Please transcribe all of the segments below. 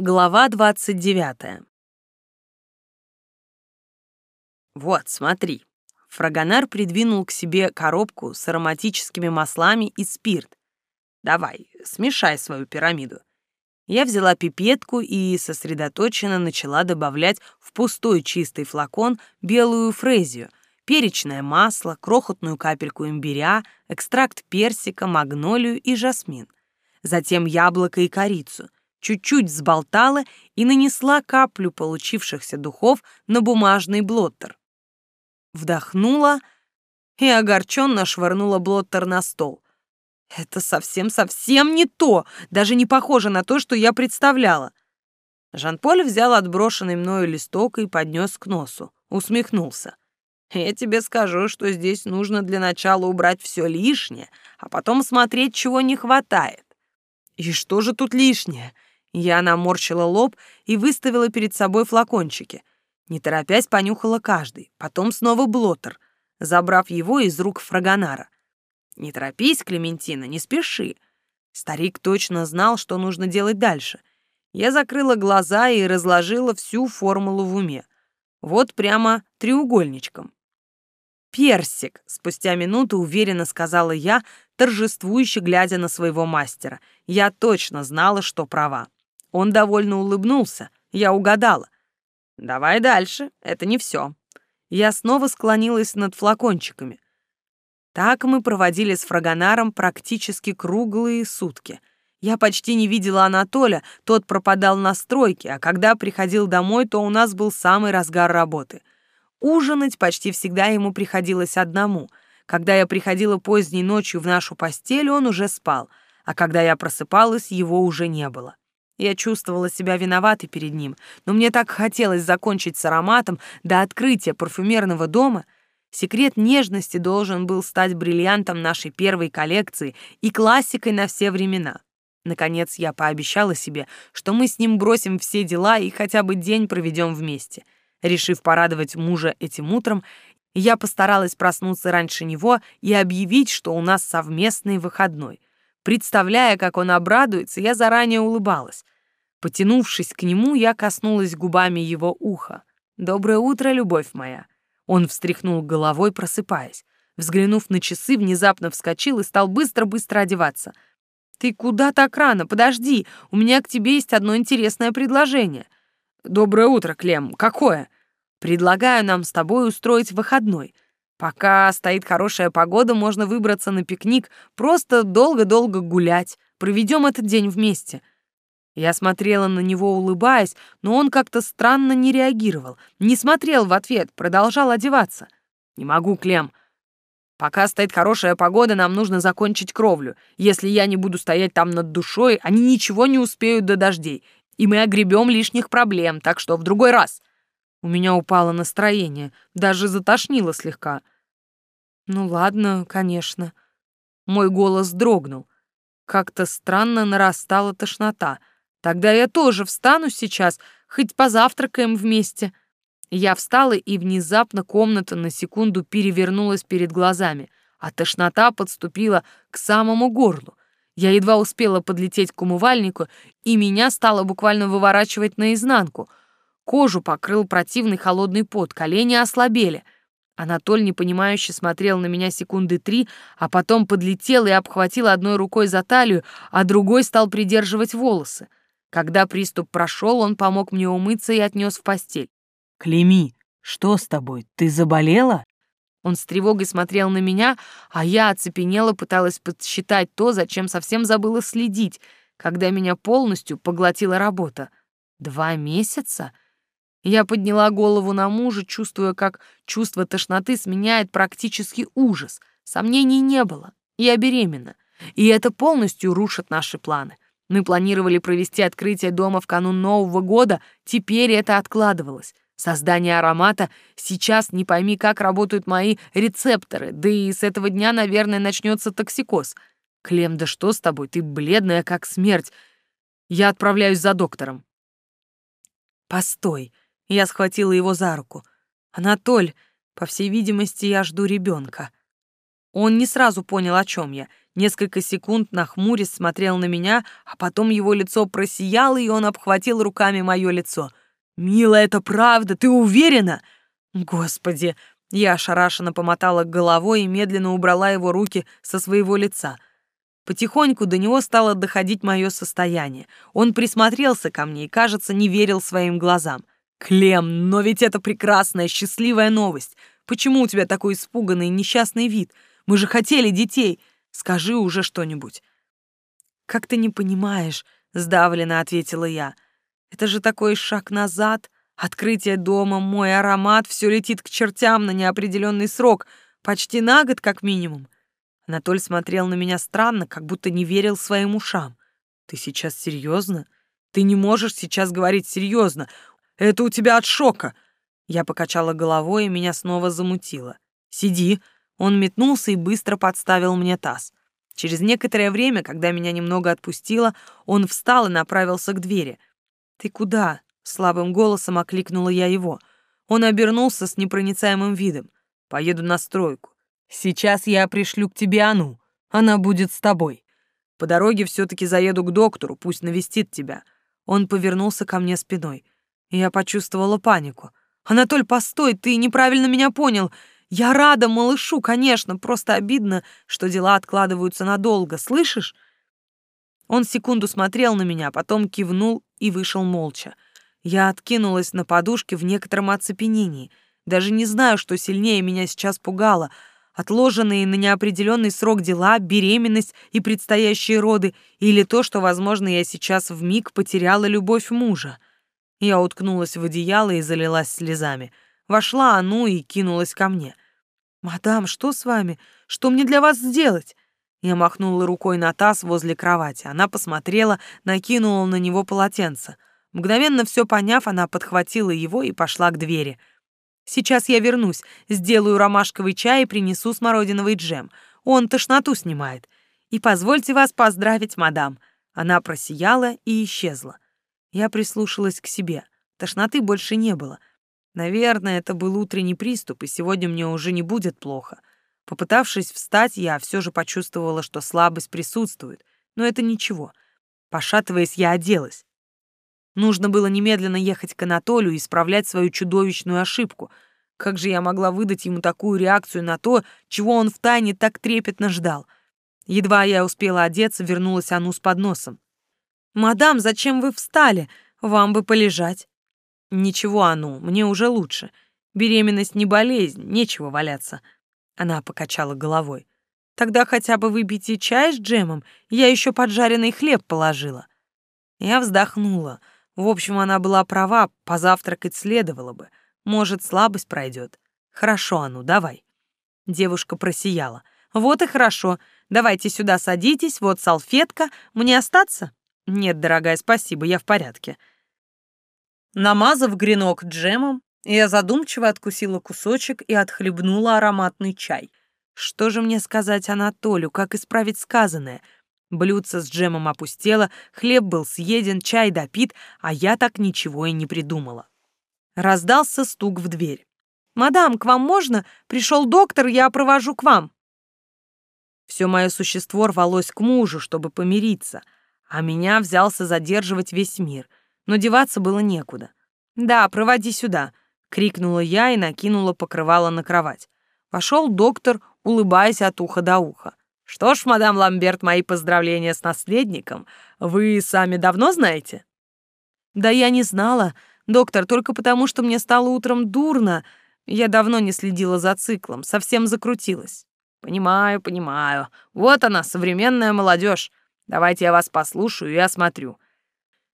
Глава 29. Вот, смотри. Фрагонар придвинул к себе коробку с ароматическими маслами и спирт. Давай, смешай свою пирамиду. Я взяла пипетку и сосредоточенно начала добавлять в пустой чистый флакон белую фрезию, перечное масло, крохотную капельку имбиря, экстракт персика, магнолию и жасмин. Затем яблоко и корицу — чуть-чуть взболтала и нанесла каплю получившихся духов на бумажный блоттер. Вдохнула и огорченно швырнула блоттер на стол. Это совсем-совсем не то, даже не похоже на то, что я представляла. Жан-Поль взял отброшенный мною листок и поднес к носу, усмехнулся. Я тебе скажу, что здесь нужно для начала убрать все лишнее, а потом смотреть, чего не хватает. И что же тут лишнее? Я наморщила лоб и выставила перед собой флакончики. Не торопясь, понюхала каждый, потом снова блотер, забрав его из рук фрагонара. «Не торопись, Клементина, не спеши». Старик точно знал, что нужно делать дальше. Я закрыла глаза и разложила всю формулу в уме. Вот прямо треугольничком. «Персик», — спустя минуту уверенно сказала я, торжествующе глядя на своего мастера. Я точно знала, что права. Он довольно улыбнулся. Я угадала. «Давай дальше, это не все». Я снова склонилась над флакончиками. Так мы проводили с Фрагонаром практически круглые сутки. Я почти не видела Анатоля, тот пропадал на стройке, а когда приходил домой, то у нас был самый разгар работы. Ужинать почти всегда ему приходилось одному. Когда я приходила поздней ночью в нашу постель, он уже спал, а когда я просыпалась, его уже не было. Я чувствовала себя виноватой перед ним, но мне так хотелось закончить с ароматом до открытия парфюмерного дома. Секрет нежности должен был стать бриллиантом нашей первой коллекции и классикой на все времена. Наконец я пообещала себе, что мы с ним бросим все дела и хотя бы день проведем вместе. Решив порадовать мужа этим утром, я постаралась проснуться раньше него и объявить, что у нас совместный выходной. Представляя, как он обрадуется, я заранее улыбалась. Потянувшись к нему, я коснулась губами его уха. «Доброе утро, любовь моя!» Он встряхнул головой, просыпаясь. Взглянув на часы, внезапно вскочил и стал быстро-быстро одеваться. «Ты куда так рано? Подожди, у меня к тебе есть одно интересное предложение». «Доброе утро, Клем. Какое?» «Предлагаю нам с тобой устроить выходной. Пока стоит хорошая погода, можно выбраться на пикник, просто долго-долго гулять. Проведем этот день вместе. Я смотрела на него, улыбаясь, но он как-то странно не реагировал. Не смотрел в ответ, продолжал одеваться. «Не могу, Клем. Пока стоит хорошая погода, нам нужно закончить кровлю. Если я не буду стоять там над душой, они ничего не успеют до дождей, и мы огребем лишних проблем, так что в другой раз». У меня упало настроение, даже затошнило слегка. Ну ладно, конечно. Мой голос дрогнул. Как-то странно нарастала тошнота. Тогда я тоже встану сейчас, хоть позавтракаем вместе. Я встала, и внезапно комната на секунду перевернулась перед глазами, а тошнота подступила к самому горлу. Я едва успела подлететь к умывальнику, и меня стало буквально выворачивать наизнанку — Кожу покрыл противный холодный пот, колени ослабели. Анатоль непонимающе смотрел на меня секунды три, а потом подлетел и обхватил одной рукой за талию, а другой стал придерживать волосы. Когда приступ прошел, он помог мне умыться и отнес в постель. «Клеми, что с тобой? Ты заболела?» Он с тревогой смотрел на меня, а я оцепенела, пыталась подсчитать то, зачем совсем забыла следить, когда меня полностью поглотила работа. Два месяца? Я подняла голову на мужа, чувствуя, как чувство тошноты сменяет практически ужас. Сомнений не было. Я беременна. И это полностью рушит наши планы. Мы планировали провести открытие дома в канун Нового года, теперь это откладывалось. Создание аромата сейчас не пойми, как работают мои рецепторы, да и с этого дня, наверное, начнется токсикоз. Клем, да что с тобой? Ты бледная, как смерть. Я отправляюсь за доктором. Постой. Я схватила его за руку. «Анатоль, по всей видимости, я жду ребенка. Он не сразу понял, о чем я. Несколько секунд нахмурясь смотрел на меня, а потом его лицо просияло, и он обхватил руками мое лицо. «Мила, это правда, ты уверена?» «Господи!» Я ошарашенно помотала головой и медленно убрала его руки со своего лица. Потихоньку до него стало доходить мое состояние. Он присмотрелся ко мне и, кажется, не верил своим глазам. «Клем, но ведь это прекрасная, счастливая новость. Почему у тебя такой испуганный и несчастный вид? Мы же хотели детей. Скажи уже что-нибудь». «Как ты не понимаешь?» — сдавленно ответила я. «Это же такой шаг назад, открытие дома, мой аромат, все летит к чертям на неопределенный срок, почти на год как минимум». Анатоль смотрел на меня странно, как будто не верил своим ушам. «Ты сейчас серьезно? Ты не можешь сейчас говорить серьезно. Это у тебя от шока!» Я покачала головой, и меня снова замутило. «Сиди!» Он метнулся и быстро подставил мне таз. Через некоторое время, когда меня немного отпустило, он встал и направился к двери. «Ты куда?» — слабым голосом окликнула я его. Он обернулся с непроницаемым видом. «Поеду на стройку. Сейчас я пришлю к тебе Ану. Она будет с тобой. По дороге все-таки заеду к доктору, пусть навестит тебя». Он повернулся ко мне спиной. Я почувствовала панику. «Анатоль, постой, ты неправильно меня понял. Я рада малышу, конечно, просто обидно, что дела откладываются надолго, слышишь?» Он секунду смотрел на меня, потом кивнул и вышел молча. Я откинулась на подушке в некотором оцепенении. Даже не знаю, что сильнее меня сейчас пугало — отложенные на неопределенный срок дела, беременность и предстоящие роды, или то, что, возможно, я сейчас в миг потеряла любовь мужа. Я уткнулась в одеяло и залилась слезами. Вошла Ану и кинулась ко мне. «Мадам, что с вами? Что мне для вас сделать?» Я махнула рукой на таз возле кровати. Она посмотрела, накинула на него полотенце. Мгновенно все поняв, она подхватила его и пошла к двери. «Сейчас я вернусь, сделаю ромашковый чай и принесу смородиновый джем. Он тошноту снимает. И позвольте вас поздравить, мадам». Она просияла и исчезла. Я прислушалась к себе. Тошноты больше не было. Наверное, это был утренний приступ, и сегодня мне уже не будет плохо. Попытавшись встать, я все же почувствовала, что слабость присутствует, но это ничего. Пошатываясь, я оделась. Нужно было немедленно ехать к Анатолию и исправлять свою чудовищную ошибку. Как же я могла выдать ему такую реакцию на то, чего он втайне так трепетно ждал? Едва я успела одеться, вернулась Ану с подносом. «Мадам, зачем вы встали? Вам бы полежать». «Ничего, Ану, мне уже лучше. Беременность не болезнь, нечего валяться». Она покачала головой. «Тогда хотя бы выпейте чай с джемом, я еще поджаренный хлеб положила». Я вздохнула. В общем, она была права, позавтракать следовало бы. Может, слабость пройдет. Хорошо, Ану, давай. Девушка просияла. Вот и хорошо. Давайте сюда садитесь, вот салфетка. Мне остаться? «Нет, дорогая, спасибо, я в порядке». Намазав гренок джемом, я задумчиво откусила кусочек и отхлебнула ароматный чай. Что же мне сказать Анатолию, как исправить сказанное? Блюдце с джемом опустело, хлеб был съеден, чай допит, а я так ничего и не придумала. Раздался стук в дверь. «Мадам, к вам можно? Пришел доктор, я провожу к вам». Все мое существо рвалось к мужу, чтобы помириться — а меня взялся задерживать весь мир, но деваться было некуда. «Да, проводи сюда», — крикнула я и накинула покрывало на кровать. Вошел доктор, улыбаясь от уха до уха. «Что ж, мадам Ламберт, мои поздравления с наследником. Вы сами давно знаете?» «Да я не знала, доктор, только потому, что мне стало утром дурно. Я давно не следила за циклом, совсем закрутилась». «Понимаю, понимаю. Вот она, современная молодежь. Давайте я вас послушаю и осмотрю».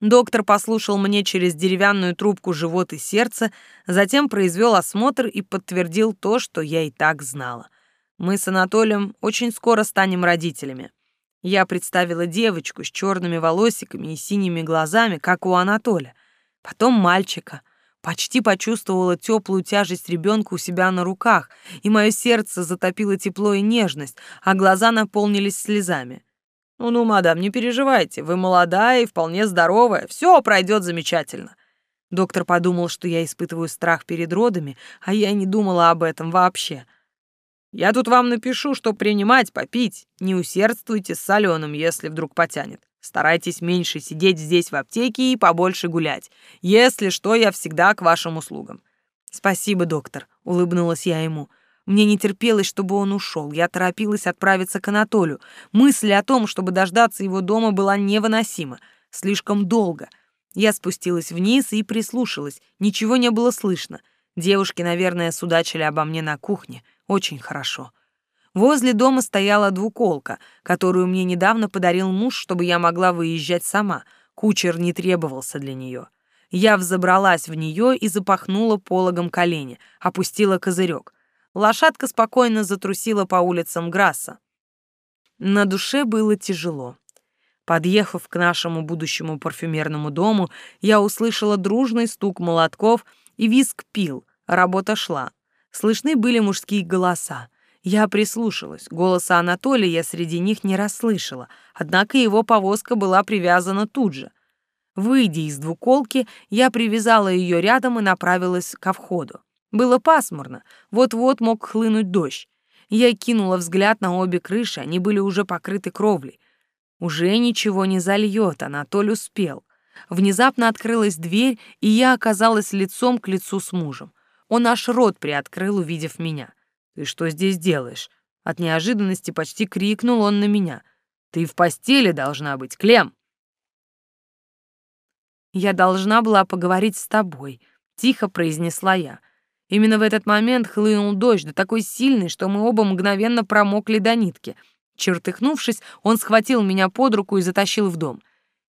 Доктор послушал мне через деревянную трубку живот и сердце, затем произвел осмотр и подтвердил то, что я и так знала. Мы с Анатолием очень скоро станем родителями. Я представила девочку с черными волосиками и синими глазами, как у Анатолия. Потом мальчика. Почти почувствовала теплую тяжесть ребенка у себя на руках, и мое сердце затопило тепло и нежность, а глаза наполнились слезами. «Ну-ну, мадам, не переживайте, вы молодая и вполне здоровая, все пройдет замечательно». Доктор подумал, что я испытываю страх перед родами, а я не думала об этом вообще. Я тут вам напишу, что принимать, попить. Не усердствуйте с соленым, если вдруг потянет. Старайтесь меньше сидеть здесь в аптеке и побольше гулять. Если что, я всегда к вашим услугам». «Спасибо, доктор», — улыбнулась я ему. Мне не терпелось, чтобы он ушел. Я торопилась отправиться к Анатолию. Мысль о том, чтобы дождаться его дома, была невыносима. Слишком долго. Я спустилась вниз и прислушалась. Ничего не было слышно. Девушки, наверное, судачили обо мне на кухне. Очень хорошо. Возле дома стояла двуколка, которую мне недавно подарил муж, чтобы я могла выезжать сама. Кучер не требовался для нее. Я взобралась в нее и запахнула пологом колени, опустила козырек. Лошадка спокойно затрусила по улицам Грасса. На душе было тяжело. Подъехав к нашему будущему парфюмерному дому, я услышала дружный стук молотков и визг пил. Работа шла. Слышны были мужские голоса. Я прислушалась. Голоса Анатолия я среди них не расслышала, однако его повозка была привязана тут же. Выйдя из двуколки, я привязала ее рядом и направилась ко входу. Было пасмурно, вот-вот мог хлынуть дождь. Я кинула взгляд на обе крыши, они были уже покрыты кровлей. Уже ничего не зальет, Анатолий успел. Внезапно открылась дверь, и я оказалась лицом к лицу с мужем. Он аж рот приоткрыл, увидев меня. «Ты что здесь делаешь?» От неожиданности почти крикнул он на меня. «Ты в постели должна быть, Клем!» «Я должна была поговорить с тобой», — тихо произнесла я. Именно в этот момент хлынул дождь, да такой сильный, что мы оба мгновенно промокли до нитки. Чертыхнувшись, он схватил меня под руку и затащил в дом.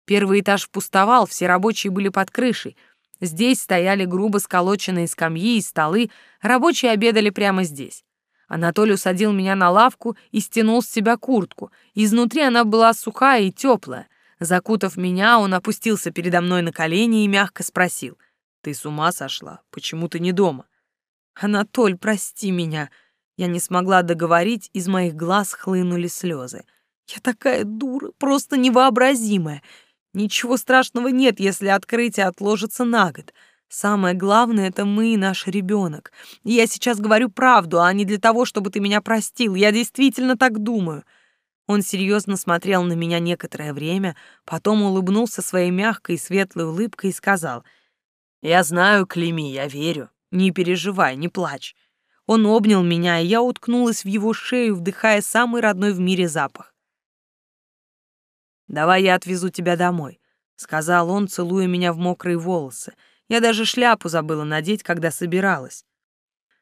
Первый этаж пустовал, все рабочие были под крышей. Здесь стояли грубо сколоченные скамьи и столы, рабочие обедали прямо здесь. Анатолий усадил меня на лавку и стянул с себя куртку. Изнутри она была сухая и теплая. Закутав меня, он опустился передо мной на колени и мягко спросил. «Ты с ума сошла? Почему ты не дома?» «Анатоль, прости меня!» Я не смогла договорить, из моих глаз хлынули слезы. «Я такая дура, просто невообразимая. Ничего страшного нет, если открытие отложится на год. Самое главное — это мы и наш ребенок. Я сейчас говорю правду, а не для того, чтобы ты меня простил. Я действительно так думаю». Он серьезно смотрел на меня некоторое время, потом улыбнулся своей мягкой и светлой улыбкой и сказал, «Я знаю, Клими, я верю. Не переживай, не плачь». Он обнял меня, и я уткнулась в его шею, вдыхая самый родной в мире запах. «Давай я отвезу тебя домой», — сказал он, целуя меня в мокрые волосы. Я даже шляпу забыла надеть, когда собиралась.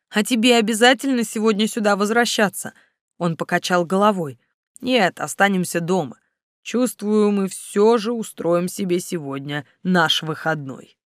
«А тебе обязательно сегодня сюда возвращаться?» Он покачал головой. «Нет, останемся дома. Чувствую, мы все же устроим себе сегодня наш выходной».